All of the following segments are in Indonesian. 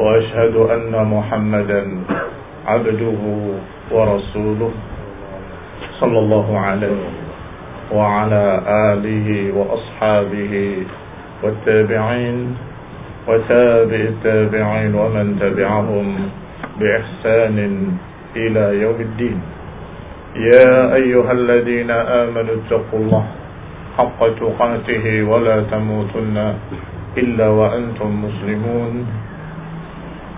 وأشهد أن محمدا عبده ورسوله صلى الله عليه وعلى آله وأصحابه والتابعين وتابع التابعين ومن تبعهم بإحسان إلى يوم الدين. يا أيها الذين آمنوا اتقوا الله حق تقاته ولا تموتن إلا وأنتم مسلمون.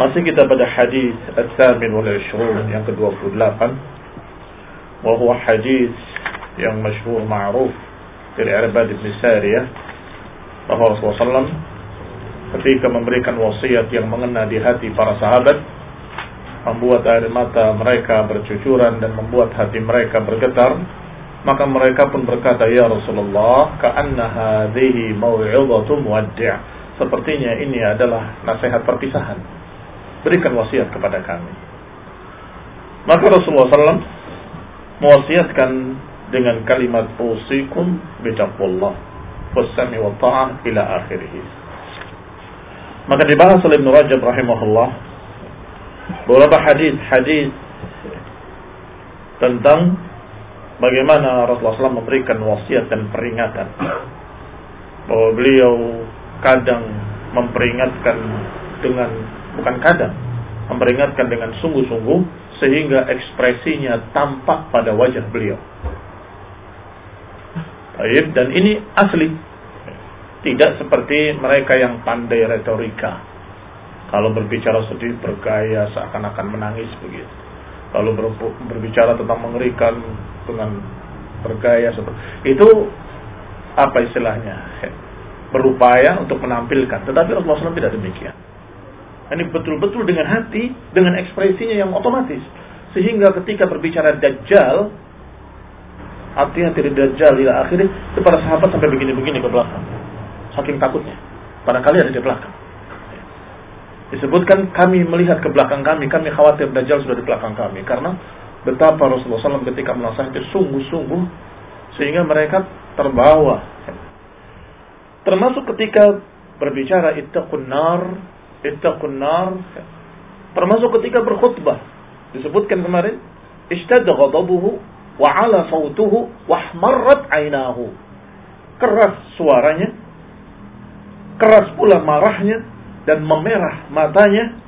Masih kita pada hadis Al-Thamin wal yang ke-28. Wahuwa hadis yang masyhur ma'ruf dari Arbad ibn Sariyah bahwa Rasulullah SAW ketika memberikan wasiat yang mengena di hati para sahabat membuat air mata mereka bercucuran dan membuat hati mereka bergetar maka mereka pun berkata ya Rasulullah ka'anna hadhihi mau'izatu muwaddi' sepertinya ini adalah nasihat perpisahan. Berikan wasiat kepada kami. Maka Rasulullah SAW mewasiatkan dengan kalimat usikum bitaqwallah wassami wa ta'ah ila akhirih. Maka dibahas oleh Ibn Rajab rahimahullah beberapa hadis-hadis tentang bagaimana Rasulullah SAW memberikan wasiat dan peringatan. Bahwa beliau kadang memperingatkan dengan bukan kadang memperingatkan dengan sungguh-sungguh sehingga ekspresinya tampak pada wajah beliau. Baik, dan ini asli. Tidak seperti mereka yang pandai retorika. Kalau berbicara sedih bergaya seakan-akan menangis begitu. Kalau berbicara tentang mengerikan dengan bergaya seperti itu apa istilahnya? Berupaya untuk menampilkan. Tetapi Rasulullah SAW tidak demikian. Ini betul-betul dengan hati, dengan ekspresinya yang otomatis. Sehingga ketika berbicara Dajjal, artinya tidak Dajjal ila akhirnya, itu para sahabat sampai begini-begini ke belakang. Saking takutnya. Barangkali ada di belakang. Disebutkan kami melihat ke belakang kami, kami khawatir Dajjal sudah di belakang kami. Karena betapa Rasulullah SAW ketika menasihati sungguh-sungguh, sehingga mereka terbawa termasuk ketika berbicara ittaqun nar ittaqun nar termasuk ketika berkhutbah. Disebutkan kemarin ishtadda ghadabuhu wa ala sautuhu wa ahmarrat ainahu keras suaranya keras pula marahnya dan memerah matanya.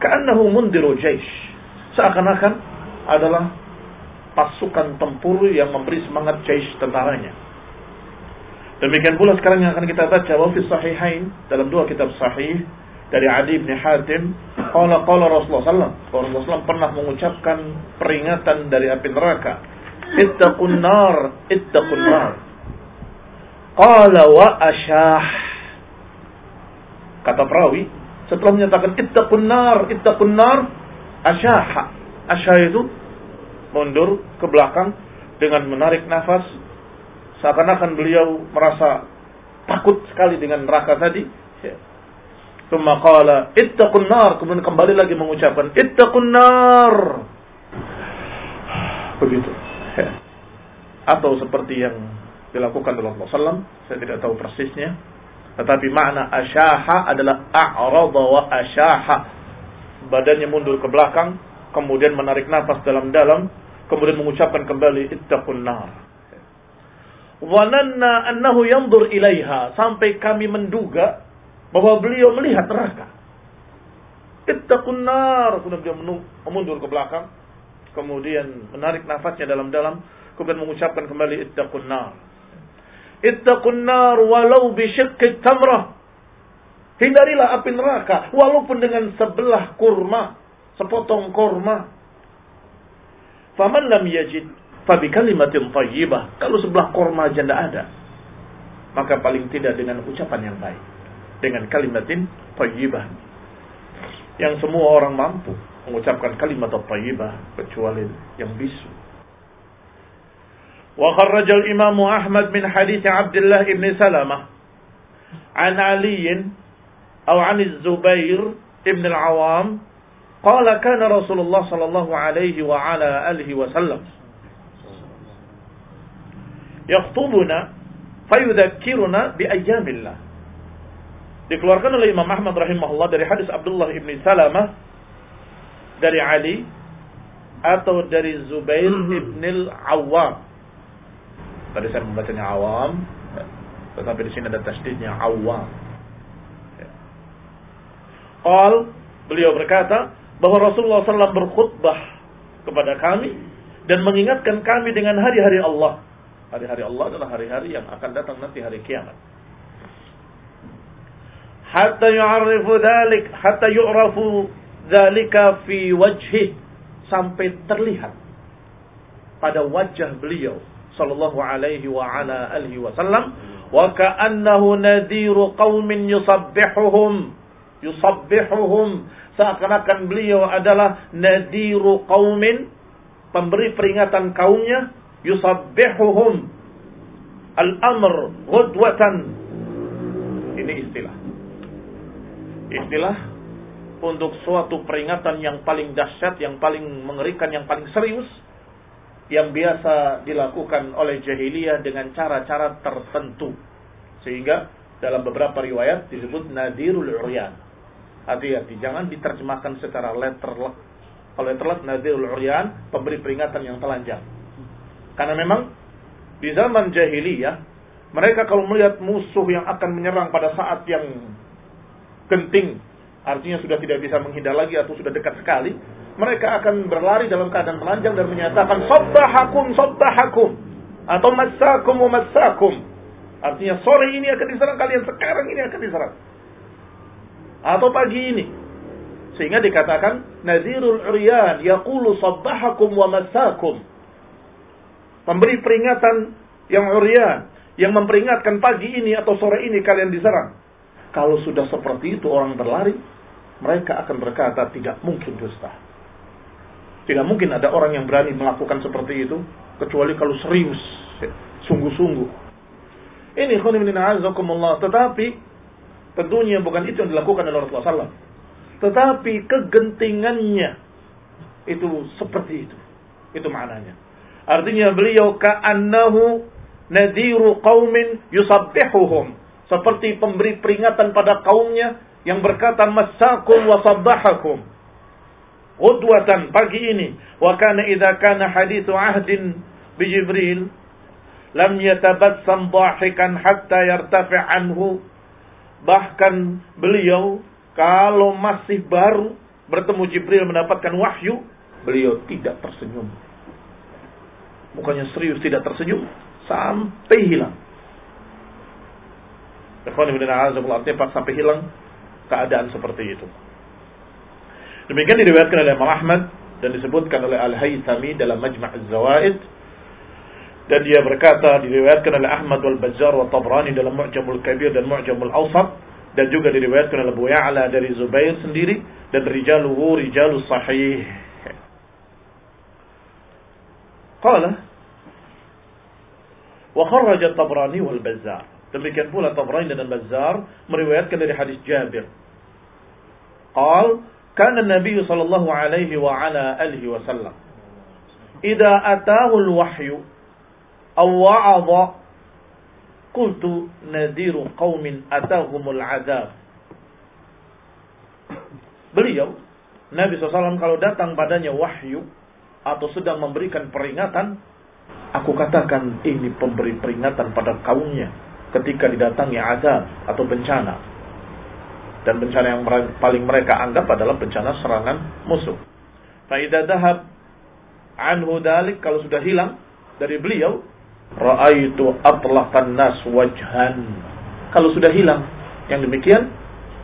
Ka'annahu mundiru jaish. Seakan-akan adalah pasukan tempur yang memberi semangat jaish tentaranya Demikian pula sekarang yang akan kita baca wa fi sahihain dalam dua kitab sahih dari Adi bin Hatim, qala qala Rasulullah sallallahu Rasulullah SAW pernah mengucapkan peringatan dari api neraka. Ittaqun nar, ittaqun nar. Qala wa asyah. Kata perawi, setelah menyatakan ittaqun nar, ittaqun nar, asyah. Asyah itu mundur ke belakang dengan menarik nafas seakan-akan beliau merasa takut sekali dengan neraka tadi. Ya. Thumma qala ittaqun nar, kemudian kembali lagi mengucapkan ittaqun nar. Begitu. Ya. Atau seperti yang dilakukan oleh Rasulullah SAW, saya tidak tahu persisnya. Tetapi makna asyaha adalah a'rada wa asyaha. Badannya mundur ke belakang, kemudian menarik nafas dalam-dalam, kemudian mengucapkan kembali ittaqun nar. Wananna annahu yandur ilaiha sampai kami menduga bahwa beliau melihat neraka. Ittaqun nar, kemudian beliau mundur ke belakang, kemudian menarik nafasnya dalam-dalam, kemudian mengucapkan kembali ittaqun nar. Ittaqun nar walau bi tamrah. Hindarilah api neraka walaupun dengan sebelah kurma, sepotong kurma. Faman lam yajid fabi kalimatin thayyibah. Kalau sebelah kurma aja tidak ada, maka paling tidak dengan ucapan yang baik. Dengan kalimatin thayyibah. Yang semua orang mampu mengucapkan kalimat thayyibah kecuali yang bisu. وخرج الإمام أحمد من حديث عبد الله بن سلمة عن علي أو عن الزبير ابن العوام قال كان رسول الله صلى الله عليه وعلى آله وسلم yakhtubuna fayudzakkiruna bi ayyamillah. Dikeluarkan oleh Imam Ahmad rahimahullah dari hadis Abdullah ibn Salamah dari Ali atau dari Zubair mhm. ibn al-Awwam. Tadi saya membacanya Awam, tetapi di sini ada tasdidnya Awwam. Ya. Qal beliau berkata bahwa Rasulullah SAW berkhutbah kepada kami dan mengingatkan kami dengan hari-hari Allah Hari-hari Allah adalah hari-hari yang akan datang nanti hari kiamat. Hatta yu'arrifu dhalik, hatta yu'rafu dhalika fi wajhih sampai terlihat pada wajah beliau sallallahu alaihi wa ala alihi wasallam wa ka'annahu nadhiru qaumin yusabbihuhum yusabbihuhum seakan-akan beliau adalah nadhiru qaumin pemberi peringatan kaumnya yusabbihuhum al-amr ghudwatan ini istilah istilah untuk suatu peringatan yang paling dahsyat, yang paling mengerikan, yang paling serius yang biasa dilakukan oleh jahiliyah dengan cara-cara tertentu. Sehingga dalam beberapa riwayat disebut nadirul uryan. Hati-hati, jangan diterjemahkan secara letterlek. Kalau letterlek nadirul uryan, pemberi peringatan yang telanjang. Karena memang di zaman jahiliyah, mereka kalau melihat musuh yang akan menyerang pada saat yang genting, artinya sudah tidak bisa menghindar lagi atau sudah dekat sekali, mereka akan berlari dalam keadaan telanjang dan menyatakan sabbahakum sabbahakum atau massakum wa massakum. Artinya sore ini akan diserang kalian, sekarang ini akan diserang. Atau pagi ini. Sehingga dikatakan Nazirul Uriyan yaqulu sabbahakum wa massakum. Pemberi peringatan yang Uriyan yang memperingatkan pagi ini atau sore ini kalian diserang. Kalau sudah seperti itu orang berlari, mereka akan berkata tidak mungkin dusta. Tidak mungkin ada orang yang berani melakukan seperti itu kecuali kalau serius, sungguh-sungguh. Ini khonimina azakumullah. Tetapi tentunya bukan itu yang dilakukan oleh Rasulullah SAW. Tetapi kegentingannya itu seperti itu. Itu maknanya. Artinya beliau ka'annahu nadiru qaumin yusabbihuhum. Seperti pemberi peringatan pada kaumnya yang berkata masakum wa sabbahakum Qudwatan pagi ini. Wa kana idza kana hadithu ahdin bi Jibril lam yatabassam dhahikan hatta yartafi' anhu. Bahkan beliau kalau masih baru bertemu Jibril mendapatkan wahyu, beliau tidak tersenyum. Mukanya serius tidak tersenyum sampai hilang. Artinya sampai hilang keadaan seperti itu. Demikian diriwayatkan oleh Imam Ahmad dan disebutkan oleh Al-Haythami dalam Majma' Az-Zawaid dan dia berkata diriwayatkan oleh Ahmad wal Bazzar wa Tabrani dalam Mu'jamul Kabir dan Mu'jamul Awsat dan juga diriwayatkan oleh Abu Ya'la dari Zubair sendiri dan rijaluhu rijalus sahih. Qala wa kharraja Tabrani wal Bazzar. Demikian pula Tabrani dan Bazzar meriwayatkan dari hadis Jabir. Qal kana Nabi sallallahu alaihi wa ala alihi wasallam idza atahu al-wahyu aw wa'adha qultu nadiru qaumin atahumul azab Beliau Nabi SAW kalau datang padanya wahyu atau sedang memberikan peringatan aku katakan ini pemberi peringatan pada kaumnya ketika didatangi azab atau bencana dan bencana yang paling mereka anggap adalah bencana serangan musuh. Faidah dahab anhu dalik kalau sudah hilang dari beliau Ra'aitu atlaqan nas wajhan. Kalau sudah hilang yang demikian,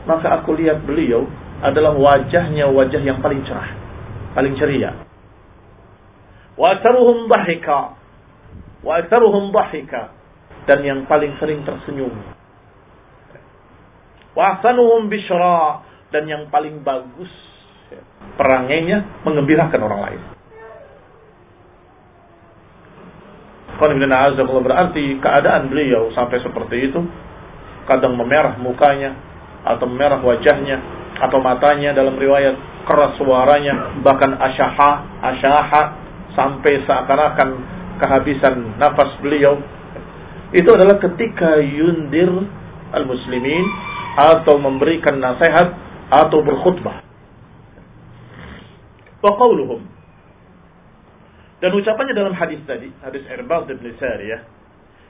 maka aku lihat beliau adalah wajahnya wajah yang paling cerah, paling ceria. Wa aktsaruhum dhahika. Wa aktsaruhum dhahika. Dan yang paling sering tersenyum. Wa ahsanuhum bishra dan yang paling bagus perangainya mengembirakan orang lain. berarti keadaan beliau sampai seperti itu kadang memerah mukanya atau memerah wajahnya atau matanya dalam riwayat keras suaranya bahkan asyaha asyaha sampai seakan-akan kehabisan nafas beliau itu adalah ketika yundir al-muslimin atau memberikan nasihat atau berkhutbah. Wa qawluhum dan ucapannya dalam hadis tadi, hadis Irbad bin Sariyah,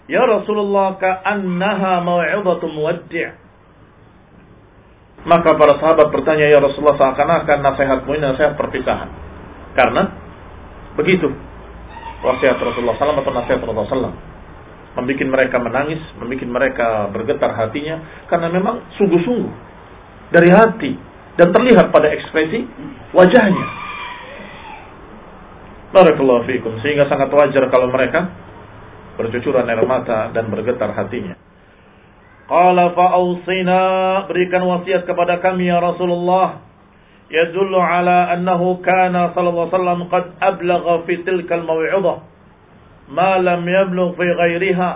Ya Rasulullah ka'annaha maw'idatu muwaddi' Maka para sahabat bertanya, Ya Rasulullah seakan-akan nasihatmu ini nasihat perpisahan. Karena begitu wasiat Rasulullah SAW atau nasihat Rasulullah SAW. Membikin mereka menangis, membikin mereka bergetar hatinya. Karena memang sungguh-sungguh dari hati. Dan terlihat pada ekspresi wajahnya Barakallahu fikum. Sehingga sangat wajar kalau mereka bercucuran air mata dan bergetar hatinya. Qala fa'ausina berikan wasiat kepada kami ya Rasulullah. Yadullu ala annahu kana sallallahu alaihi wasallam qad ablagha fi tilka al-maw'idah ma lam yablugh fi ghairiha.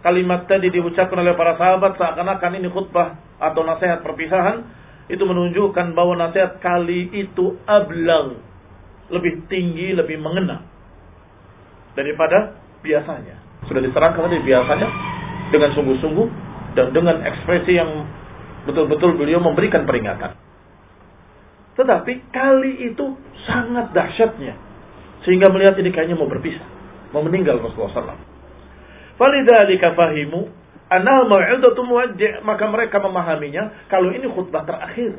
Kalimat tadi diucapkan oleh para sahabat seakan-akan ini khutbah atau nasihat perpisahan itu menunjukkan bahwa nasihat kali itu ablang lebih tinggi, lebih mengena daripada biasanya. Sudah diserahkan tadi biasanya dengan sungguh-sungguh dan dengan ekspresi yang betul-betul beliau memberikan peringatan. Tetapi kali itu sangat dahsyatnya sehingga melihat ini kayaknya mau berpisah, mau meninggal Rasulullah SAW. Falidzalika fahimu annaha mau'izatu muwajji' maka mereka memahaminya kalau ini khutbah terakhir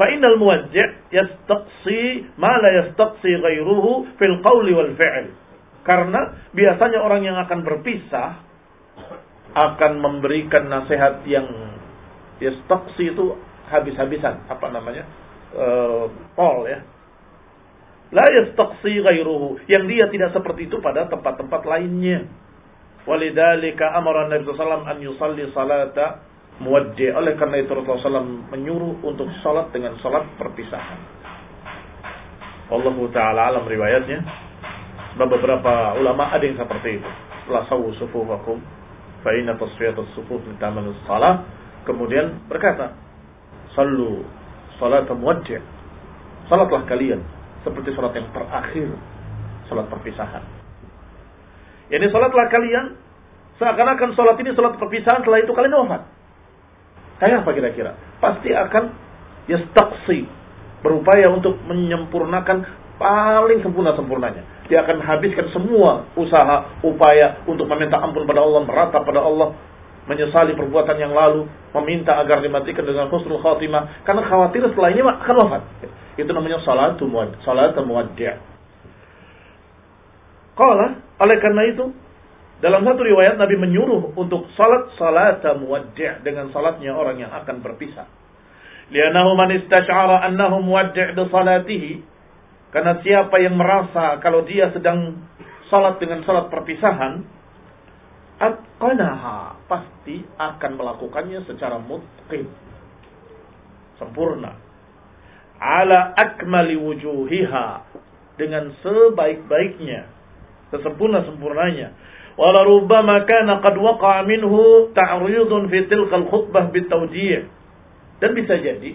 Fa'inal muwajji' yastaqsi ma la yastaqsi ghairuhu fil qawli wal fi'l. Karena biasanya orang yang akan berpisah akan memberikan nasihat yang yastaqsi itu habis-habisan, apa namanya? Uh, Paul ya. La yastaqsi ghairuhu, yang dia tidak seperti itu pada tempat-tempat lainnya. Walidhalika amara Nabi sallallahu an yusalli salata muwaddi. Oleh karena itu Rasulullah SAW menyuruh untuk sholat dengan sholat perpisahan. Allah Ta'ala alam riwayatnya. Beberapa ulama ada yang seperti itu. La sawu sufufakum. Fa'ina tasfiyatus sufuf mintamanus salah. Kemudian berkata. Sallu salat muwaddi. Salatlah kalian. Seperti salat yang terakhir. Salat perpisahan. Jadi salatlah kalian. Seakan-akan salat ini salat perpisahan. Setelah itu kalian wafat. Kayak apa kira-kira? Pasti akan yastaksi berupaya untuk menyempurnakan paling sempurna-sempurnanya. Dia akan habiskan semua usaha, upaya untuk meminta ampun pada Allah, merata pada Allah, menyesali perbuatan yang lalu, meminta agar dimatikan dengan husnul khatimah, karena khawatir setelah ini akan wafat. Itu namanya salatu muad, salatu muaddi'. Qala, oleh karena itu, Dalam satu riwayat Nabi menyuruh untuk salat salat muwaddi' dengan salatnya orang yang akan berpisah. Lianahu man istash'ara annahu muwaddi' bi salatihi karena siapa yang merasa kalau dia sedang salat dengan salat perpisahan atqanaha pasti akan melakukannya secara mutqin. Sempurna. Ala akmali wujuhiha. Dengan sebaik-baiknya. Sesempurna-sempurnanya. Wala rubbama kana qad waqa'a minhu ta'ridun fi tilka al-khutbah bitawji' dan bisa jadi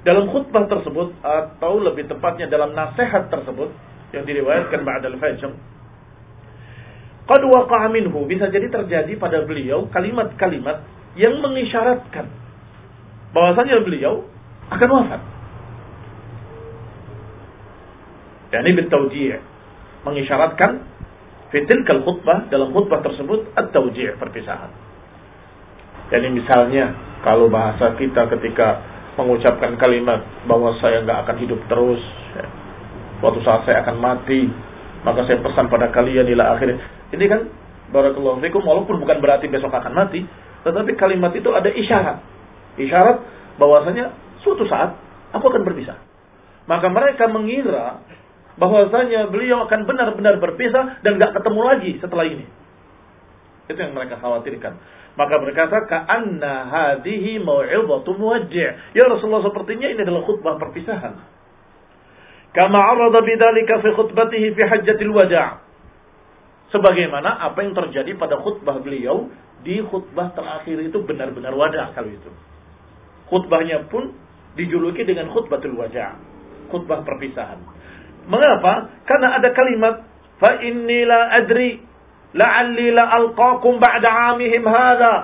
dalam khutbah tersebut atau lebih tepatnya dalam nasihat tersebut yang diriwayatkan ba'dal fajr qad waqa'a minhu bisa jadi terjadi pada beliau kalimat-kalimat yang mengisyaratkan bahwasanya beliau akan wafat. Dan ini bitawji' mengisyaratkan fitil kal khutbah dalam khutbah tersebut at-tawji' perpisahan. Jadi misalnya kalau bahasa kita ketika mengucapkan kalimat bahwa saya nggak akan hidup terus, ya, suatu saat saya akan mati, maka saya pesan pada kalian ila akhirnya. Ini kan barakallahu fikum walaupun bukan berarti besok akan mati, tetapi kalimat itu ada isyarat. Isyarat bahwasanya suatu saat aku akan berpisah. Maka mereka mengira bahwasanya beliau akan benar-benar berpisah dan gak ketemu lagi setelah ini. Itu yang mereka khawatirkan. Maka berkata, "Ka'anna hadhihi mau'izatu muwajji'." Ya Rasulullah sepertinya ini adalah khutbah perpisahan. Kama arada bidzalika fi khutbatihi fi hajjatil wada'. Sebagaimana apa yang terjadi pada khutbah beliau di khutbah terakhir itu benar-benar wada kalau itu. Khutbahnya pun dijuluki dengan khutbatul wajah, khutbah perpisahan. Mengapa? Karena ada kalimat fa inni la adri la'alli la alqakum ba'da 'amihim hadha.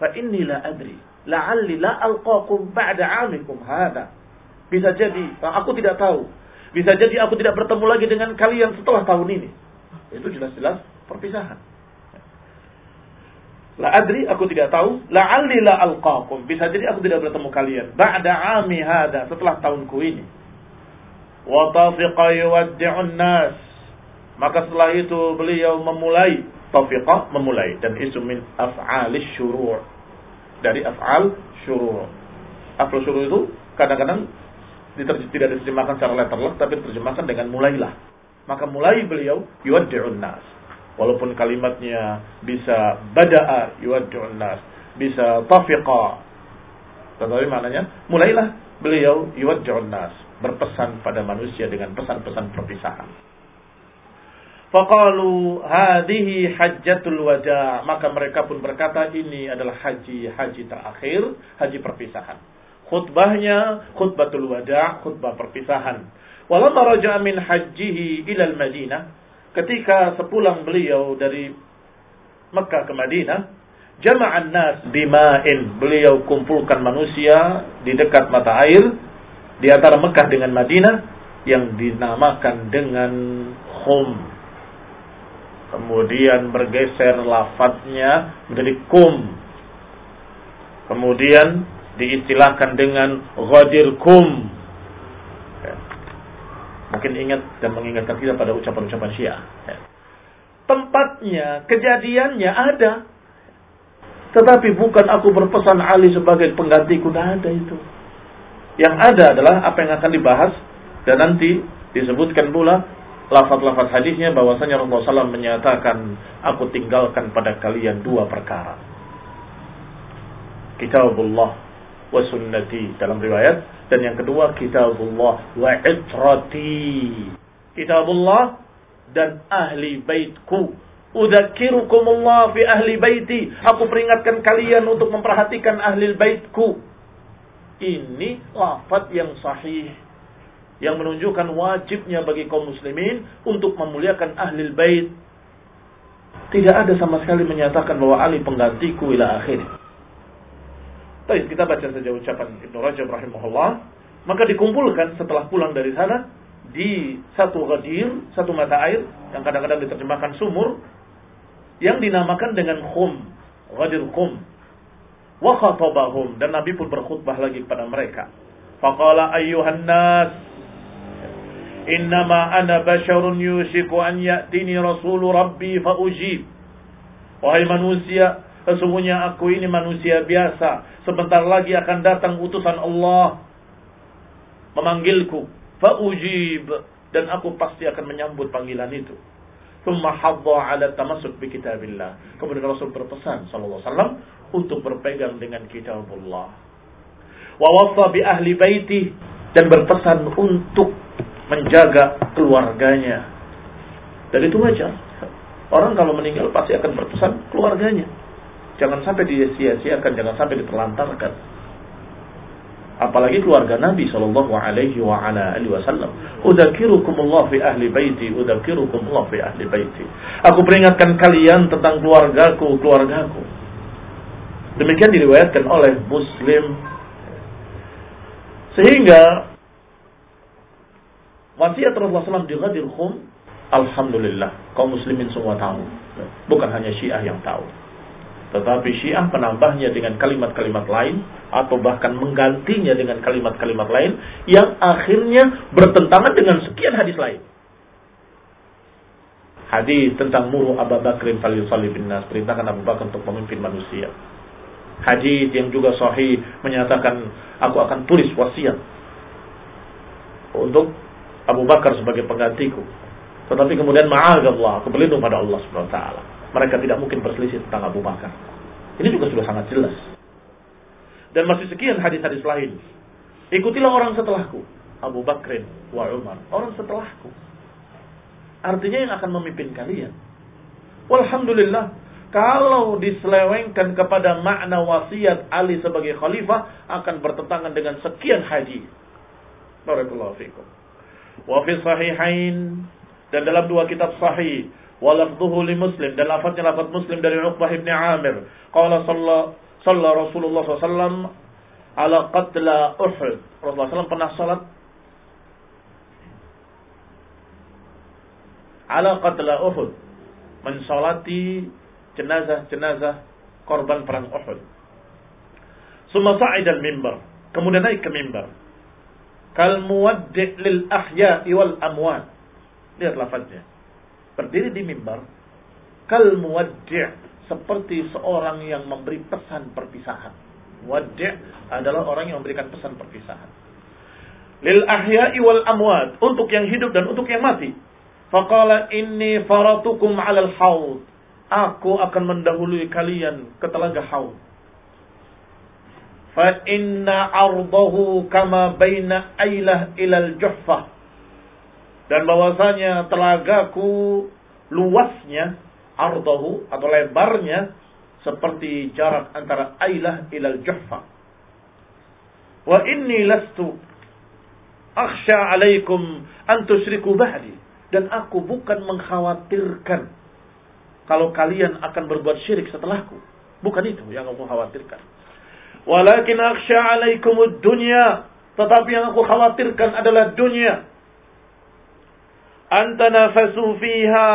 Fa inni la adri la'alli la alqakum ba'da 'amikum hadha. Bisa jadi aku tidak tahu. Bisa jadi aku tidak bertemu lagi dengan kalian setelah tahun ini. Itu jelas-jelas perpisahan. La adri, aku tidak tahu. La alli la alqakum. Bisa jadi aku tidak bertemu kalian. Ba'da ami hada. Setelah tahunku ini. Wa tafiqa yuwaddi'un nas. Maka setelah itu beliau memulai. Tafiqa memulai. Dan isu min af'alis syuru' Dari af'al syuru' Af'al syuru' itu kadang-kadang tidak diterjemahkan secara letterless. Tapi diterjemahkan dengan mulailah. Maka mulai beliau yuwaddi'un nas Walaupun kalimatnya bisa bada'a yuwaddu'un nas, bisa tafiqa. Tetapi maknanya mulailah beliau yuwaddu'un nas, berpesan pada manusia dengan pesan-pesan perpisahan. Faqalu hadhihi hajjatul wada. Maka mereka pun berkata ini adalah haji haji terakhir, haji perpisahan. Khutbahnya khutbatul wada, khutbah perpisahan. Walamma raja'a min hajjihi ila al-Madinah, ketika sepulang beliau dari Mekah ke Madinah, jama'an nas bima'in. Beliau kumpulkan manusia di dekat mata air di antara Mekah dengan Madinah yang dinamakan dengan Khum. Kemudian bergeser lafadznya menjadi Kum. Kemudian diistilahkan dengan Ghadir Kum Mungkin ingat dan mengingatkan kita pada ucapan-ucapan Syiah. Ya. Tempatnya, kejadiannya ada. Tetapi bukan aku berpesan Ali sebagai penggantiku, tidak ada itu. Yang ada adalah apa yang akan dibahas dan nanti disebutkan pula lafaz-lafaz hadisnya bahwasanya Rasulullah SAW menyatakan aku tinggalkan pada kalian dua perkara. Kitabullah wa sunnati dalam riwayat dan yang kedua kitabullah wa itrati. Kitabullah dan ahli baitku. Udzakirukumullah fi ahli baiti. Aku peringatkan kalian untuk memperhatikan ahli baitku. Ini lafaz yang sahih yang menunjukkan wajibnya bagi kaum muslimin untuk memuliakan ahli bait. Tidak ada sama sekali menyatakan bahwa Ali penggantiku ila akhir. Baik, kita baca saja ucapan Ibnu Rajab rahimahullah. Maka dikumpulkan setelah pulang dari sana di satu ghadir, satu mata air yang kadang-kadang diterjemahkan sumur yang dinamakan dengan khum, ghadir khum. Wa khatabahum dan Nabi pun berkhutbah lagi kepada mereka. Faqala ayyuhan nas Innama ana basyarun yushiku an ya'tini rasulu rabbi fa ujib. Wahai manusia, sesungguhnya aku ini manusia biasa. Sebentar lagi akan datang utusan Allah memanggilku. Fa ujib dan aku pasti akan menyambut panggilan itu. Thumma hadda ala tamasuk bi kitabillah. Kemudian Rasul berpesan sallallahu alaihi untuk berpegang dengan kitabullah. Wa wasa bi ahli baiti dan berpesan untuk menjaga keluarganya. Dan itu wajar. Orang kalau meninggal pasti akan berpesan keluarganya. Jangan sampai disia-siakan, jangan sampai diterlantarkan. Apalagi keluarga Nabi Shallallahu Alaihi Wasallam. Allah fi ahli baiti, Allah fi ahli baiti. Aku peringatkan kalian tentang keluargaku, keluargaku. Demikian diriwayatkan oleh Muslim. Sehingga wasiat Rasulullah SAW di Ghadir Khum, Alhamdulillah, kaum muslimin semua tahu. Bukan hanya Syiah yang tahu. Tetapi Syiah menambahnya dengan kalimat-kalimat lain atau bahkan menggantinya dengan kalimat-kalimat lain yang akhirnya bertentangan dengan sekian hadis lain. Hadis tentang muru Abu Bakrin falyusalli bin nas, perintahkan Abu Bakar untuk memimpin manusia. Hadis yang juga sahih menyatakan aku akan tulis wasiat untuk Abu Bakar sebagai penggantiku. Tetapi kemudian ma'azallah, aku berlindung pada Allah Subhanahu wa taala mereka tidak mungkin berselisih tentang Abu Bakar. Ini juga sudah sangat jelas. Dan masih sekian hadis-hadis lain. Ikutilah orang setelahku. Abu Bakrin wa Umar. Orang setelahku. Artinya yang akan memimpin kalian. Walhamdulillah. Kalau diselewengkan kepada makna wasiat Ali sebagai khalifah. Akan bertentangan dengan sekian hadis. Barakallahu fikum. Wa fi sahihain. Dan dalam dua kitab sahih walafduhu li muslim. Dan lafadznya lafadz muslim dari Uqbah ibn Amir. Qala salla salla Rasulullah SAW ala qatla Uhud. Rasulullah SAW pernah salat ala qatla Uhud. Mensalati jenazah-jenazah korban perang Uhud. Summa sa'ida al-mimbar kemudian naik ke mimbar kal muwaddi' lil ahya'i wal amwat. Lihat lafadznya berdiri di mimbar kal muwaddi' seperti seorang yang memberi pesan perpisahan. Muwaddi' adalah orang yang memberikan pesan perpisahan. Lil ahya'i wal amwat, untuk yang hidup dan untuk yang mati. Faqala inni faratukum 'alal haud. Aku akan mendahului kalian ke telaga haud. Fa inna ardahu kama baina ailah ilal juhfah dan bahwasanya telagaku luasnya ardahu atau lebarnya seperti jarak antara Ailah ilal Juhfa. Wa inni lastu akhsha alaikum an tusyriku ba'di dan aku bukan mengkhawatirkan kalau kalian akan berbuat syirik setelahku. Bukan itu yang aku khawatirkan. Walakin akhsha alaikum dunya tetapi yang aku khawatirkan adalah dunia antanafasu fiha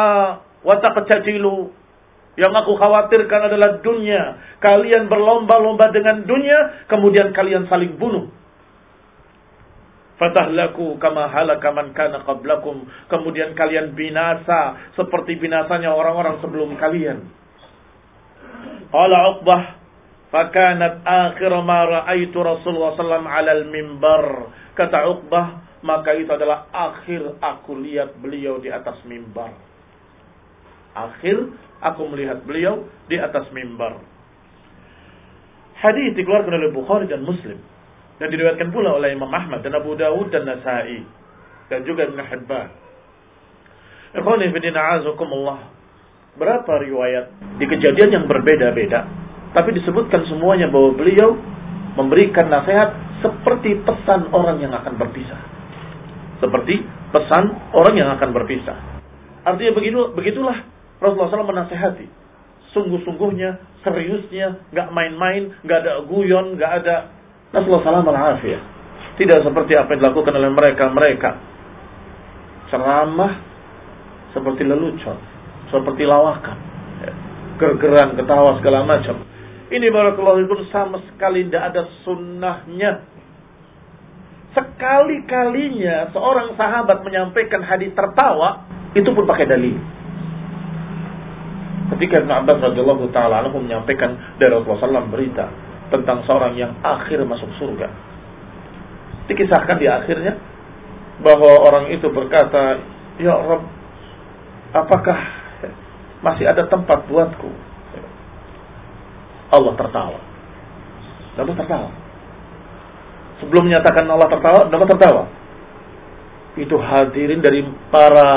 wa taqtatilu. Yang aku khawatirkan adalah dunia. Kalian berlomba-lomba dengan dunia, kemudian kalian saling bunuh. Fatahlaku kama halaka man kana qablakum. Kemudian kalian binasa seperti binasanya orang-orang sebelum kalian. Qala Uqbah, fakanat akhir ma ra'aitu Rasulullah sallallahu alaihi mimbar. Kata Uqbah, maka itu adalah akhir aku lihat beliau di atas mimbar. Akhir aku melihat beliau di atas mimbar. Hadis dikeluarkan oleh Bukhari dan Muslim dan diriwayatkan pula oleh Imam Ahmad dan Abu Dawud dan Nasai dan juga Ibn Hibban. Ikhwani fillah azakumullah. Berapa riwayat di kejadian yang berbeda-beda tapi disebutkan semuanya bahwa beliau memberikan nasihat seperti pesan orang yang akan berpisah. Seperti pesan orang yang akan berpisah. Artinya begitu, begitulah Rasulullah SAW menasehati. Sungguh-sungguhnya, seriusnya, nggak main-main, nggak ada guyon, nggak ada Rasulullah SAW ya. Tidak seperti apa yang dilakukan oleh mereka-mereka. Ceramah seperti lelucon, seperti lawakan. Gergeran, ketawa segala macam. Ini barakallahu pun sama sekali tidak ada sunnahnya sekali-kalinya seorang sahabat menyampaikan hadis tertawa, itu pun pakai dalil. Ketika Ibn Abbas radhiyallahu taala anhu menyampaikan dari Rasulullah SAW berita tentang seorang yang akhir masuk surga. Dikisahkan di akhirnya bahwa orang itu berkata, "Ya Rabb, apakah masih ada tempat buatku?" Allah tertawa. Allah tertawa. Sebelum menyatakan Allah tertawa, Allah tertawa. Itu hadirin dari para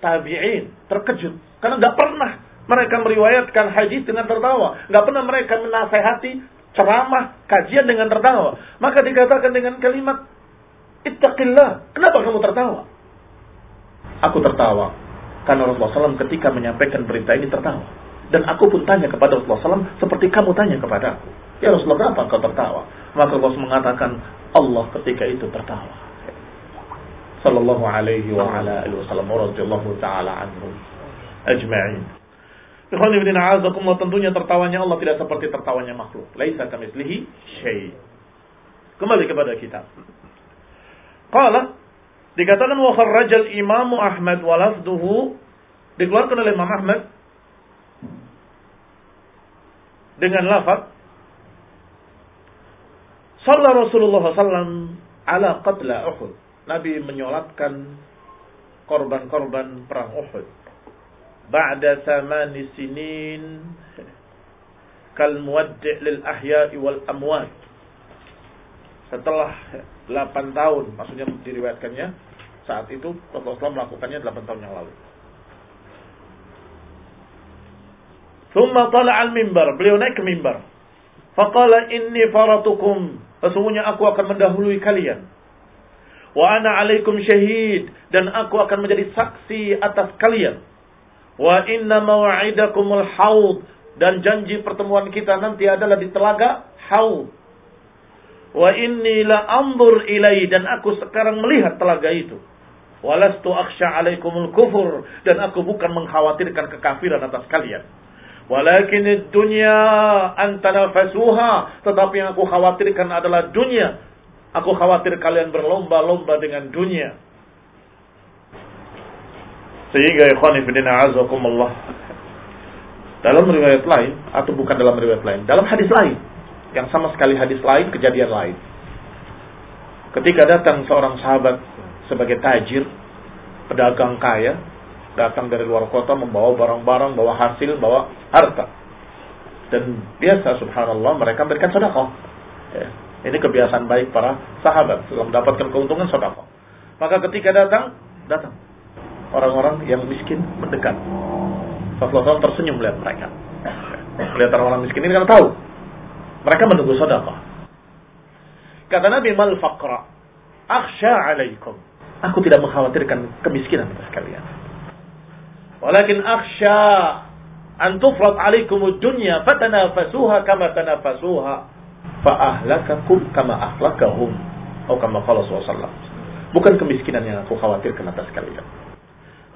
tabi'in terkejut karena nggak pernah mereka meriwayatkan hadis dengan tertawa. Nggak pernah mereka menasehati ceramah, kajian dengan tertawa. Maka dikatakan dengan kalimat, Ittaqillah. Kenapa kamu tertawa? Aku tertawa. Karena Rasulullah SAW ketika menyampaikan berita ini tertawa. Dan aku pun tanya kepada Rasulullah SAW seperti kamu tanya kepada aku. Ya Rasulullah kenapa kau tertawa? Maka Rasulullah mengatakan Allah ketika itu tertawa. Sallallahu alaihi wa ala alihi wasallam radhiyallahu taala anhu ajma'in. Ikhwan ibn a'azakumullah tentunya tertawanya Allah tidak seperti tertawanya makhluk. Laisa kamitslihi syai. Kembali kepada kita. Qala dikatakan wa kharrajal Imam Ahmad wa lafduhu dikeluarkan oleh Imam Ahmad dengan lafaz Sallallahu Rasulullah SAW ala qatla Uhud. Nabi menyolatkan korban-korban perang Uhud. Ba'da samani sinin kal muwaddi' lil ahya'i wal amwat. Setelah 8 tahun maksudnya diriwayatkannya saat itu Rasulullah melakukannya 8 tahun yang lalu. Thumma tala al mimbar. Beliau naik ke mimbar. Faqala inni faratukum sesungguhnya aku akan mendahului kalian wa ana alaikum syahid dan aku akan menjadi saksi atas kalian Wa inna maw'idakumul haud dan janji pertemuan kita nanti adalah di telaga haud. Wa inni la anzur ilai dan aku sekarang melihat telaga itu. Walastu akhsha alaikumul kufur dan aku bukan mengkhawatirkan kekafiran atas kalian. Walakin dunya antanafasuha tetapi yang aku khawatirkan adalah dunia. Aku khawatir kalian berlomba-lomba dengan dunia. Sehingga ikhwan ibn azakumullah dalam riwayat lain atau bukan dalam riwayat lain, dalam hadis lain yang sama sekali hadis lain, kejadian lain. Ketika datang seorang sahabat sebagai tajir, pedagang kaya, datang dari luar kota membawa barang-barang, bawa hasil, bawa harta. Dan biasa subhanallah mereka berikan sedekah. Ya. Ini kebiasaan baik para sahabat setelah mendapatkan keuntungan sedekah. Maka ketika datang, datang orang-orang yang miskin mendekat. Rasulullah tersenyum melihat mereka. Melihat orang-orang miskin ini karena tahu. Mereka menunggu sedekah. Kata Nabi mal faqra. Akhsha alaikum. Aku tidak mengkhawatirkan kemiskinan kalian. Walakin akhsha an tufrad alaikum dunya fatanafasuha kama tanafasuha fa ahlakakum kama ahlakahum. Atau kama qala sallallahu Bukan kemiskinan yang aku khawatirkan atas kalian.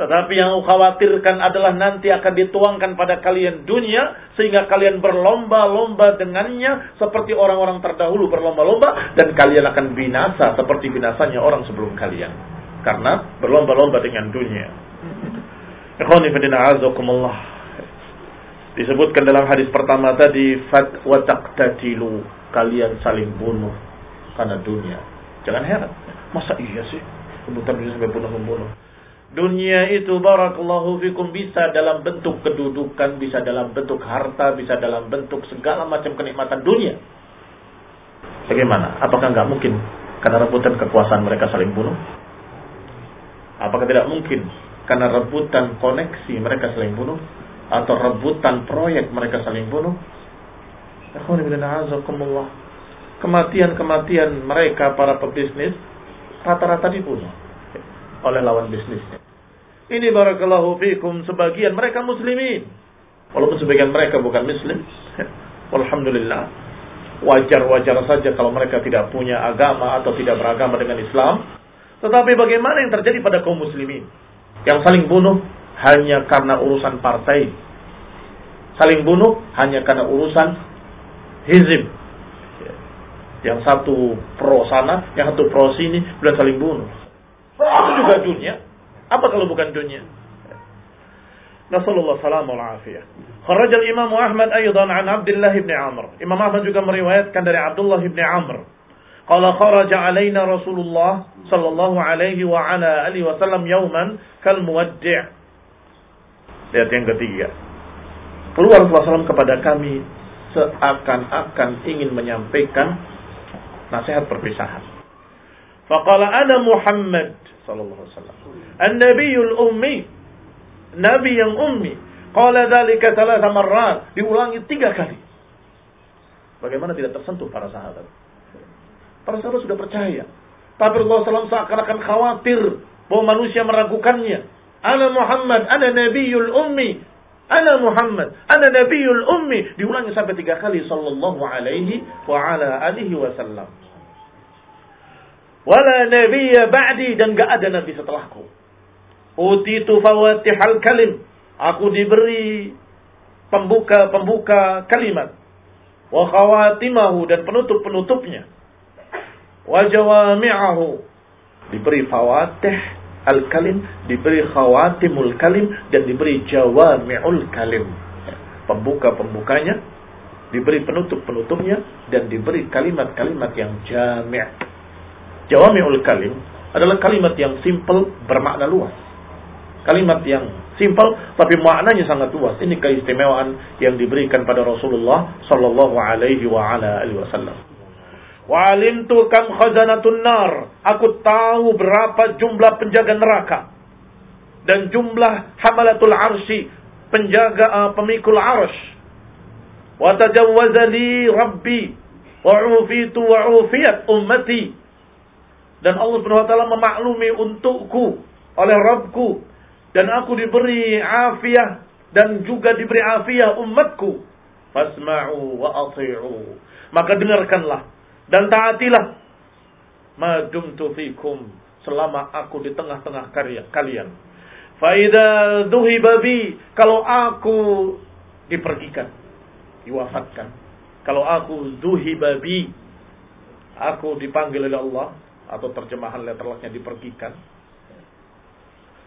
Tetapi yang aku khawatirkan adalah nanti akan dituangkan pada kalian dunia sehingga kalian berlomba-lomba dengannya seperti orang-orang terdahulu berlomba-lomba dan kalian akan binasa seperti binasanya orang sebelum kalian karena berlomba-lomba dengan dunia. Ikhwani azakumullah. Disebutkan dalam hadis pertama tadi fat wa taqtatilu kalian saling bunuh karena dunia. Jangan heran. Masa iya sih? Kebutuhan dunia sampai bunuh-membunuh. Dunia itu barakallahu fikum bisa dalam bentuk kedudukan, bisa dalam bentuk harta, bisa dalam bentuk segala macam kenikmatan dunia. Bagaimana? Apakah nggak mungkin karena rebutan kekuasaan mereka saling bunuh? Apakah tidak mungkin karena rebutan koneksi mereka saling bunuh? Atau rebutan proyek mereka saling bunuh? Kematian-kematian mereka para pebisnis rata-rata dibunuh oleh lawan bisnisnya. Ini barakallahu fikum sebagian mereka muslimin. Walaupun sebagian mereka bukan muslim. Alhamdulillah. Wajar-wajar saja kalau mereka tidak punya agama atau tidak beragama dengan Islam. Tetapi bagaimana yang terjadi pada kaum muslimin? Yang saling bunuh hanya karena urusan partai. Saling bunuh hanya karena urusan hizib. Yang satu pro sana, yang satu pro sini, sudah saling bunuh. Itu juga dunia. Apa kalau bukan dunia? Nasallallahu salam wa afiyah. Kharaj al-Imam Ahmad aydan an Abdullah ibn Amr. Imam Ahmad juga meriwayatkan dari Abdullah ibn Amr. Qala kharaja alaina Rasulullah sallallahu alaihi wa ala alihi wasallam yawman kal muwaddi'. Lihat yang ketiga. Keluar Rasulullah SAW kepada kami seakan-akan ingin menyampaikan nasihat perpisahan. Faqala ana Muhammad sallallahu alaihi wasallam. An-nabiyul ummi. Nabi yang ummi. Qala dzalika thalatha marrat. Diulangi tiga kali. Bagaimana tidak tersentuh para sahabat? Para sahabat sudah percaya. Tapi Rasulullah SAW seakan-akan khawatir bahwa manusia meragukannya. Ana Muhammad, ana nabiyul ummi. Ana Muhammad, ana nabiyul ummi. Diulangi sampai tiga kali sallallahu alaihi wa ala alihi wasallam. Wala nabiyya ba'di dan gak ada nabi setelahku. Utitu fawatihal kalim. Aku diberi pembuka-pembuka kalimat. Wa khawatimahu dan penutup-penutupnya. Wa jawami'ahu. Diberi fawatih al-kalim, diberi khawatimul kalim, dan diberi jawami'ul kalim. Pembuka-pembukanya, diberi penutup-penutupnya, dan diberi kalimat-kalimat yang jami' Jawami'ul kalim adalah kalimat yang simple bermakna luas. Kalimat yang simple tapi maknanya sangat luas. Ini keistimewaan yang diberikan pada Rasulullah sallallahu alaihi wa ala alihi wasallam. Wa alimtu kam khazanatun nar. Aku tahu berapa jumlah penjaga neraka. Dan jumlah hamalatul arsy, penjaga uh, pemikul arsy. Wa tajawwaza li rabbi wa ufitu wa ufiyat ummati. Dan Allah taala memaklumi untukku oleh Rabbku. Dan aku diberi afiah dan juga diberi afiah umatku. Fasma'u wa ati'u. Maka dengarkanlah dan taatilah ma dumtu fikum selama aku di tengah-tengah karya kalian faida duhiba bi kalau aku dipergikan diwafatkan kalau aku duhiba bi aku dipanggil oleh Allah atau terjemahan letterlocknya dipergikan.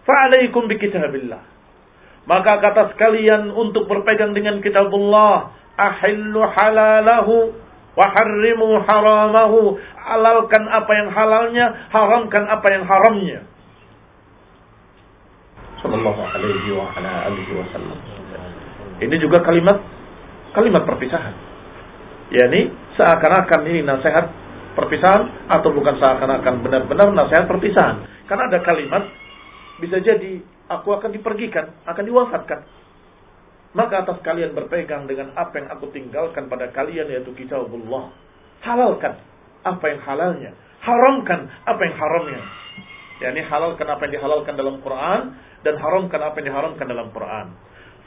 Fa'alaikum bi kitabillah. Maka kata sekalian untuk berpegang dengan kitabullah. Ahillu halalahu wa harrimu haramahu. Halalkan apa yang halalnya, haramkan apa yang haramnya. Sallallahu alaihi wa ala alihi wasallam. Ini juga kalimat kalimat perpisahan. Yani seakan-akan ini nasihat perpisahan atau bukan seakan-akan benar-benar nasihat perpisahan. Karena ada kalimat bisa jadi aku akan dipergikan, akan diwafatkan. Maka atas kalian berpegang dengan apa yang aku tinggalkan pada kalian yaitu kitabullah. Halalkan apa yang halalnya, haramkan apa yang haramnya. Yani halalkan apa yang dihalalkan dalam Quran dan haramkan apa yang diharamkan dalam Quran.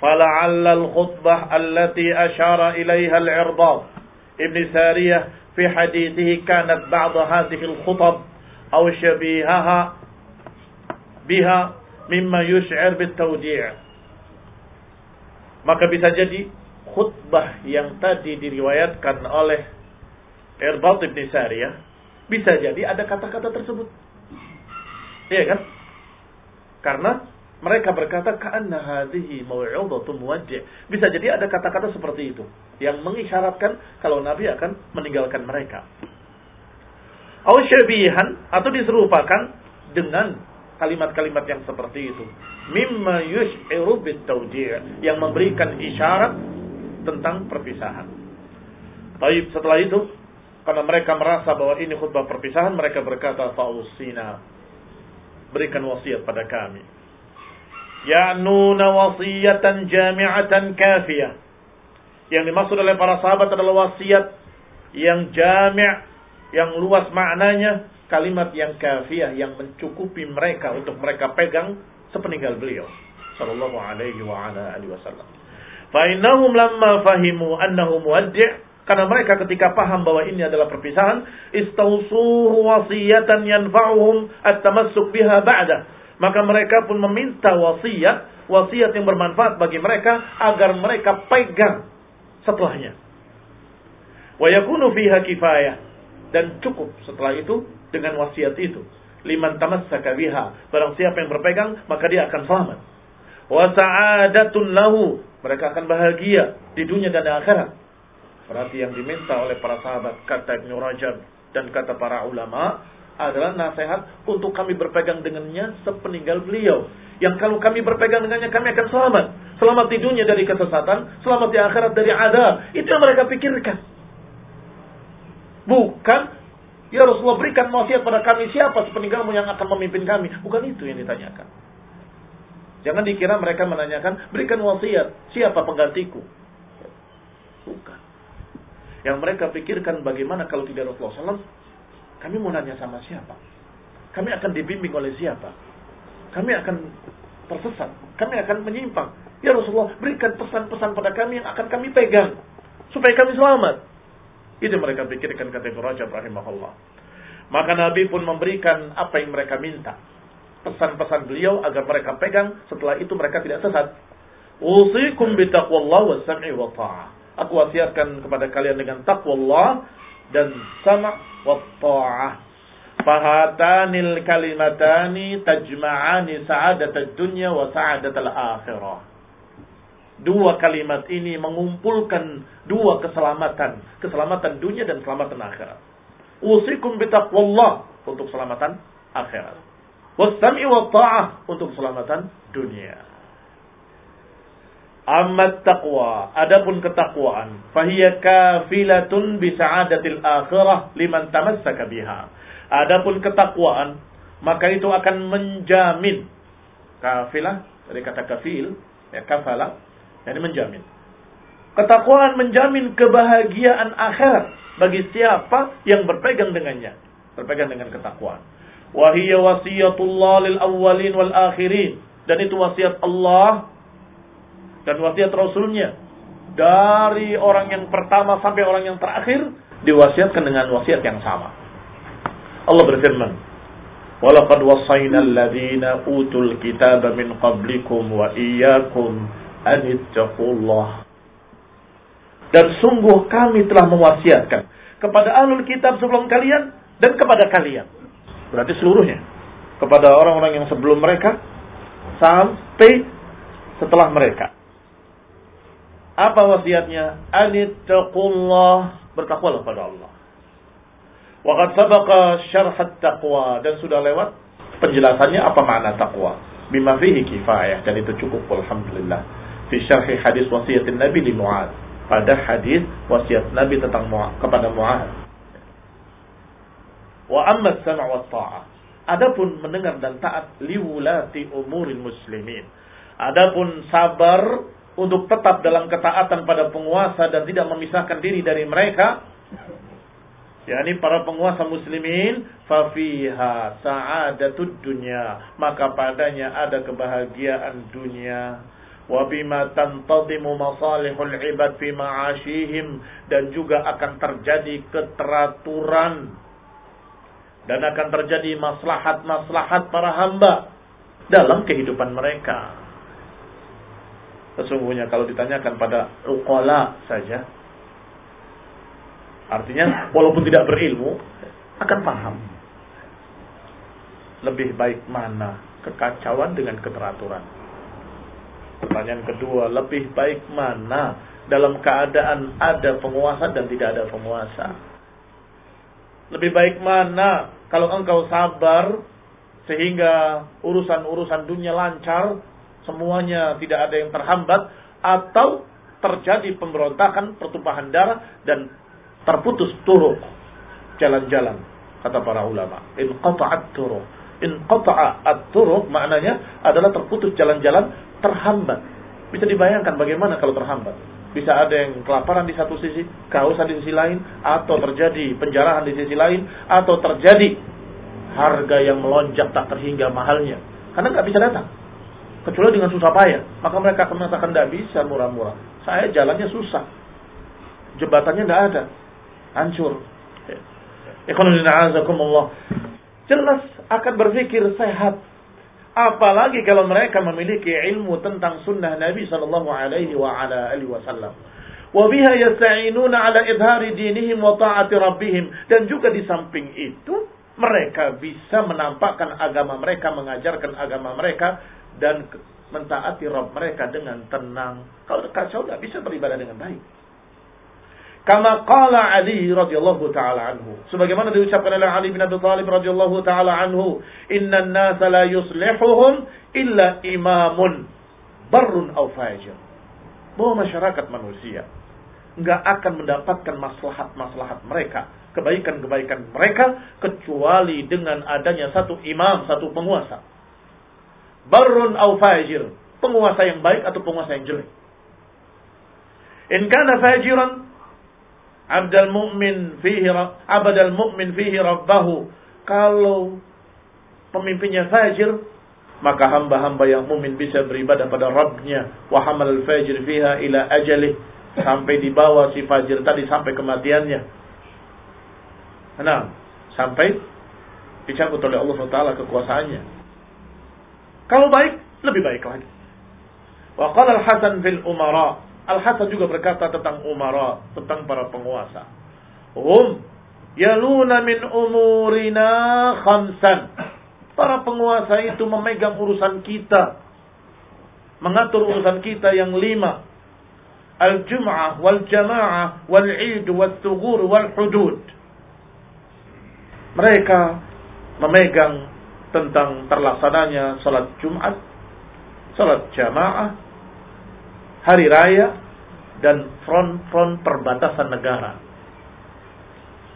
فلعل الخطبة التي أشار إليها العرضاض ابن سارية في حديثه كانت بعض هذه الخطب أو شبيهها بها مما يشعر بالتوديع maka bisa jadi khutbah yang tadi diriwayatkan oleh Irbad ibn Sariyah bisa jadi ada kata-kata tersebut. Iya kan? Karena mereka berkata ka'anna hadhihi mau'izatun muwajjih. Bisa jadi ada kata-kata seperti itu yang mengisyaratkan kalau Nabi akan meninggalkan mereka. Au atau diserupakan dengan kalimat-kalimat yang seperti itu. Mimma yush'iru bitawji' yang memberikan isyarat tentang perpisahan. Baik, setelah itu karena mereka merasa bahwa ini khutbah perpisahan, mereka berkata fausina berikan wasiat pada kami ya'nuna wasiyatan jami'atan kafiyah. Yang dimaksud oleh para sahabat adalah wasiat yang jami' yang luas maknanya, kalimat yang kafiyah yang mencukupi mereka untuk mereka pegang sepeninggal beliau sallallahu alaihi wa ala alihi wasallam. Fa innahum lamma fahimu annahu muwaddi' karena mereka ketika paham bahwa ini adalah perpisahan, istausuhu wasiyatan yanfa'uhum at-tamassuk biha ba'da maka mereka pun meminta wasiat, wasiat yang bermanfaat bagi mereka agar mereka pegang setelahnya. Wa yakunu fiha kifayah dan cukup setelah itu dengan wasiat itu. Liman tamassaka biha. Barang siapa yang berpegang, maka dia akan selamat. Wa sa'adatun lahu. Mereka akan bahagia di dunia dan di akhirat. Berarti yang diminta oleh para sahabat, kata Ibn Rajab dan kata para ulama, adalah nasihat untuk kami berpegang dengannya sepeninggal beliau. Yang kalau kami berpegang dengannya, kami akan selamat. Selamat di dunia dari kesesatan, selamat di akhirat dari adab. Itu yang mereka pikirkan. Bukan, ya Rasulullah berikan wasiat pada kami siapa sepeninggalmu yang akan memimpin kami. Bukan itu yang ditanyakan. Jangan dikira mereka menanyakan, berikan wasiat, siapa penggantiku. Bukan. Yang mereka pikirkan bagaimana kalau tidak Rasulullah SAW, kami mau nanya sama siapa? Kami akan dibimbing oleh siapa? Kami akan tersesat. Kami akan menyimpang. Ya Rasulullah, berikan pesan-pesan pada kami yang akan kami pegang. Supaya kami selamat. Itu mereka pikirkan kata Ibn Rajab rahimahullah. Maka Nabi pun memberikan apa yang mereka minta. Pesan-pesan beliau agar mereka pegang. Setelah itu mereka tidak sesat. Usikum bitaqwallah wa sam'i wa ta'ah. Aku wasiatkan kepada kalian dengan taqwallah dan sama wa ta'ah. Fahatanil kalimatani tajma'ani sa'adat dunya wa sa'adat al-akhirah. Dua kalimat ini mengumpulkan dua keselamatan. Keselamatan dunia dan keselamatan akhirat. Usikum bitaqwallah untuk keselamatan akhirat. Wassami wa ta'ah untuk keselamatan dunia. Amma taqwa, adapun ketakwaan, fahiya kafilatun bi sa'adatil akhirah liman tamassaka biha. Adapun ketakwaan, maka itu akan menjamin kafilah dari kata kafil, ya kafala, yani menjamin. Ketakwaan menjamin kebahagiaan akhirat bagi siapa yang berpegang dengannya, berpegang dengan ketakwaan. Wahiyya wasiyatullah lil awwalin wal akhirin. Dan itu wasiat Allah dan wasiat Rasulnya. Dari orang yang pertama sampai orang yang terakhir diwasiatkan dengan wasiat yang sama. Allah berfirman, "Walaqad wassayna alladziina utul kitaba min qablikum wa iyyakum an ittaqullah." Dan sungguh kami telah mewasiatkan kepada ahlul kitab sebelum kalian dan kepada kalian. Berarti seluruhnya. Kepada orang-orang yang sebelum mereka sampai setelah mereka. Apa wasiatnya? Anittaqullah. Bertakwalah pada Allah. Waqad sabaqa syarh taqwa dan sudah lewat penjelasannya apa makna takwa. Bima fihi kifayah dan itu cukup alhamdulillah. Fi syarhi hadis wasiatin Nabi di Mu'ad. Pada hadis wasiat Nabi tentang Mu'ad kepada Mu'ad. Wa amma sama wa ta'ah. Adapun mendengar dan taat liwulati umurin muslimin. Adapun sabar untuk tetap dalam ketaatan pada penguasa dan tidak memisahkan diri dari mereka yakni para penguasa muslimin fafiha sa'adatud dunya maka padanya ada kebahagiaan dunia bima tantadimu masalihul ibad fi ma'ashihim dan juga akan terjadi keteraturan dan akan terjadi maslahat-maslahat para hamba dalam kehidupan mereka sesungguhnya kalau ditanyakan pada uqala saja Artinya walaupun tidak berilmu akan paham. Lebih baik mana kekacauan dengan keteraturan. Pertanyaan kedua, lebih baik mana? Dalam keadaan ada penguasa dan tidak ada penguasa. Lebih baik mana? Kalau engkau sabar sehingga urusan-urusan dunia lancar, semuanya tidak ada yang terhambat atau terjadi pemberontakan, pertumpahan darah dan terputus turuk jalan-jalan kata para ulama. In qata'at turuk. In qata'at turuk maknanya adalah terputus jalan-jalan terhambat. Bisa dibayangkan bagaimana kalau terhambat? Bisa ada yang kelaparan di satu sisi kehausan di sisi lain atau terjadi penjarahan di sisi lain atau terjadi harga yang melonjak tak terhingga mahalnya. Karena nggak bisa datang. Kecuali dengan susah payah. Maka mereka akan mengatakan tidak bisa murah-murah. Saya jalannya susah. Jembatannya tidak ada. Hancur. Jelas akan berpikir sehat. Apalagi kalau mereka memiliki ilmu tentang sunnah Nabi Sallallahu Alaihi Wasallam. Wa biha yasta'inuna ala idhari dinihim wa ta'ati rabbihim. Dan juga di samping itu, mereka bisa menampakkan agama mereka, mengajarkan agama mereka, dan mentaati Rabb mereka dengan tenang. Kalau kacau, tidak bisa beribadah dengan baik. Kama qala Ali radhiyallahu taala anhu. Sebagaimana diucapkan oleh Ali bin Abi Thalib radhiyallahu taala anhu, "Inna an-nasa la yuslihuhum illa imamun barrun aw fajir." Bahwa masyarakat manusia enggak akan mendapatkan maslahat-maslahat mereka, kebaikan-kebaikan mereka kecuali dengan adanya satu imam, satu penguasa. Barrun aw fajir, penguasa yang baik atau penguasa yang jelek. In kana fajiran abdal mu'min fihi abadal mu'min fihi rabbahu. Kalau pemimpinnya fajir maka hamba-hamba yang mumin bisa beribadah pada Rabbnya. Wa hamal al-fajir fiha ila ajalih. Sampai dibawa si fajir tadi sampai kematiannya. Nah sampai dicabut oleh Allah SWT kekuasaannya. Kalau baik lebih baik lagi. Wa qala al-hasan fil umara Al-Hasan juga berkata tentang umara, tentang para penguasa. Hum yaluna min umurina khamsan. Para penguasa itu memegang urusan kita. Mengatur urusan kita yang lima. Al-Jum'ah, wal-Jama'ah, wal-Eid, wal-Thugur, wal-Hudud. Mereka memegang tentang terlaksananya salat Jumat, salat Jamaah, hari raya, dan front-front perbatasan negara.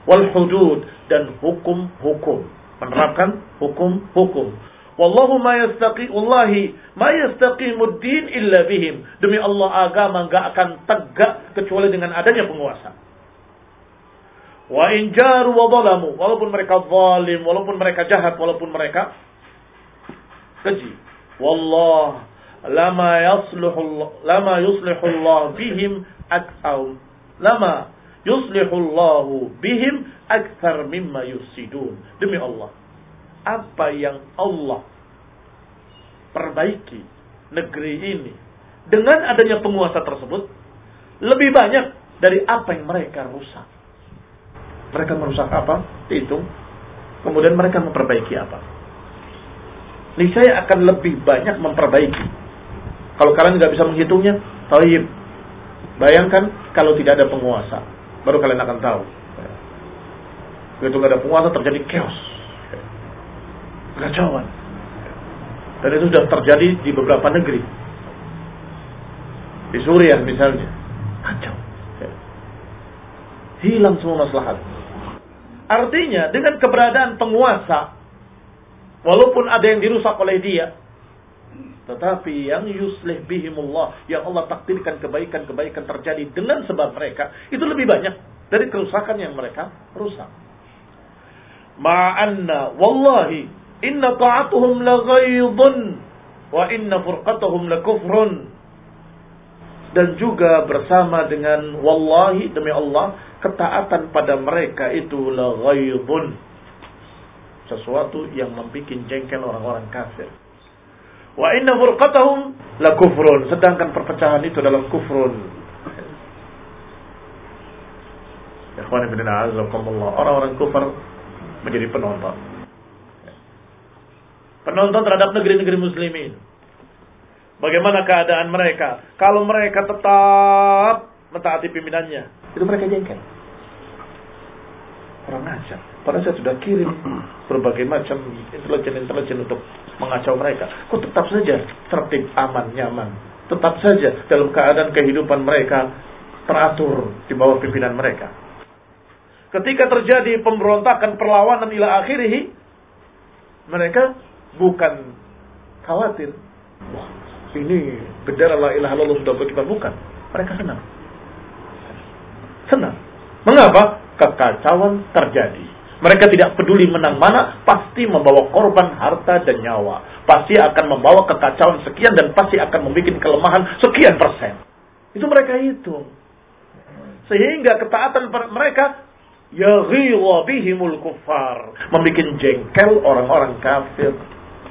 Wal hudud dan hukum-hukum. Menerapkan hukum-hukum. Wallahu ma yastaqi wallahi ma yastaqimud din illa bihim. Demi Allah agama enggak akan tegak kecuali dengan adanya penguasa. Wa in jaru wa zalamu, walaupun mereka zalim, walaupun mereka jahat, walaupun mereka keji. Wallah lama yuslihu lama yuslihu Allah bihim aktsar. Lama yuslihu Allah bihim aktsar mimma yusidun demi Allah. Apa yang Allah perbaiki negeri ini dengan adanya penguasa tersebut lebih banyak dari apa yang mereka rusak. Mereka merusak apa? Dihitung kemudian mereka memperbaiki apa? Niscaya akan lebih banyak memperbaiki kalau kalian nggak bisa menghitungnya, taib. Bayangkan kalau tidak ada penguasa, baru kalian akan tahu. Begitu nggak ada penguasa terjadi chaos, kekacauan. Dan itu sudah terjadi di beberapa negeri. Di Suriah misalnya, kacau. Hilang semua maslahat. Artinya dengan keberadaan penguasa, walaupun ada yang dirusak oleh dia, tetapi yang yuslih bihimullah, yang Allah takdirkan kebaikan-kebaikan terjadi dengan sebab mereka, itu lebih banyak dari kerusakan yang mereka rusak. Ma'anna wallahi inna ta'atuhum laghaidun wa inna furqatuhum lakufrun. Dan juga bersama dengan wallahi demi Allah, ketaatan pada mereka itu laghaidun. Sesuatu yang membuat jengkel orang-orang kafir. Wa inna furqatahum la kufrun. Sedangkan perpecahan itu adalah kufrun. Ikhwan ibn a'azakumullah. Orang-orang kufur menjadi penonton. Penonton terhadap negeri-negeri muslimin. Bagaimana keadaan mereka? Kalau mereka tetap mentaati pimpinannya, itu mereka jengkel. Orang ajar. Padahal saya sudah kirim berbagai macam intelijen-intelijen untuk mengacau mereka. Kok tetap saja tertib, aman, nyaman. Tetap saja dalam keadaan kehidupan mereka teratur di bawah pimpinan mereka. Ketika terjadi pemberontakan perlawanan ila akhirih, mereka bukan khawatir. Wah, ini bendera la ilaha illallah sudah berkibar bukan. Mereka senang. Senang. Mengapa? Kekacauan terjadi mereka tidak peduli menang mana, pasti membawa korban harta dan nyawa. Pasti akan membawa kekacauan sekian dan pasti akan membuat kelemahan sekian persen. Itu mereka hitung. Sehingga ketaatan mereka yaghidha bihimul kuffar, membuat jengkel orang-orang kafir.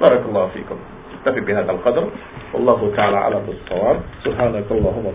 Barakallahu fikum. Tapi bihadzal qadar, Allah taala ala bis-shawab. Subhanakallahumma